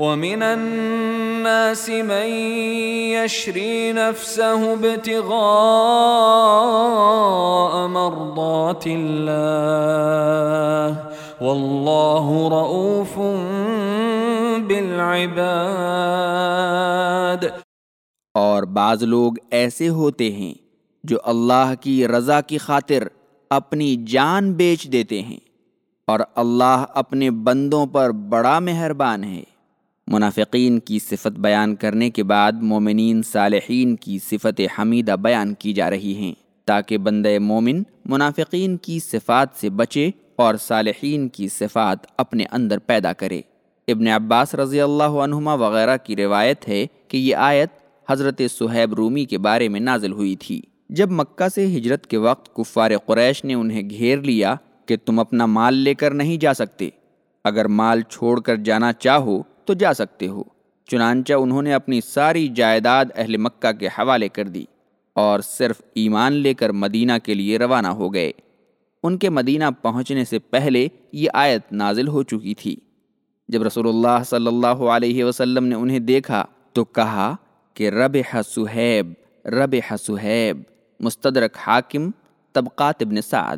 ومن الناس من يشري نفسه ابتغاء مرضات الله والله رؤوف بالعباد اور بعض لوگ ایسے ہوتے ہیں جو اللہ کی رضا کی خاطر اپنی جان بیچ دیتے ہیں اور اللہ اپنے بندوں پر بڑا مہربان ہے۔ منافقین کی صفت بیان کرنے کے بعد مومنین صالحین کی صفت حمیدہ بیان کی جا رہی ہیں، تاکہ بند مومن منافقین کی صفات سے بچے اور صالحین کی صفات اپنے اندر پیدا کرے۔ ابن عباس رضی اللہ عنہما وغیرہ کی روایت ہے کہ یہ آیت حضرت صہیب رومی کے بارے میں نازل ہوئی تھی۔ جب مکہ سے ہجرت کے وقت کفار قریش نے انہیں گھیر لیا کہ تم اپنا مال لے کر نہیں جا سکتے، اگر مال چھوڑ کر جانا چاہو تو جا سکتے ہو۔ چنانچہ انہوں نے اپنی ساری جائیداد اہل مکہ کے حوالے کر دی اور صرف ایمان لے کر مدینہ کے لیے روانہ ہو گئے۔ ان کے مدینہ پہنچنے سے پہلے یہ آیت نازل ہو چکی تھی۔ جب رسول اللہ صلی اللہ علیہ وسلم نے انہیں دیکھا تو کہا کہ رب سہیب رب سہیب، مستدرک حاکم، طبقات ابن سعد،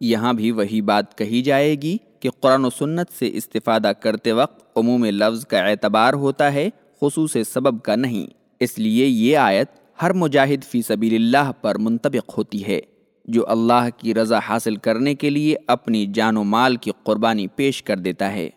یہاں بھی وہی بات کہی جائے گی کہ قرآن و سنت سے استفادہ کرتے وقت عموم لفظ کا اعتبار ہوتا ہے، خصوص سبب کا نہیں۔ اس لیے یہ آیت ہر مجاہد فی سبیل اللہ پر منطبق ہوتی ہے، جو اللہ کی رضا حاصل کرنے کے لیے اپنی جان و مال کی قربانی پیش کر دیتا ہے۔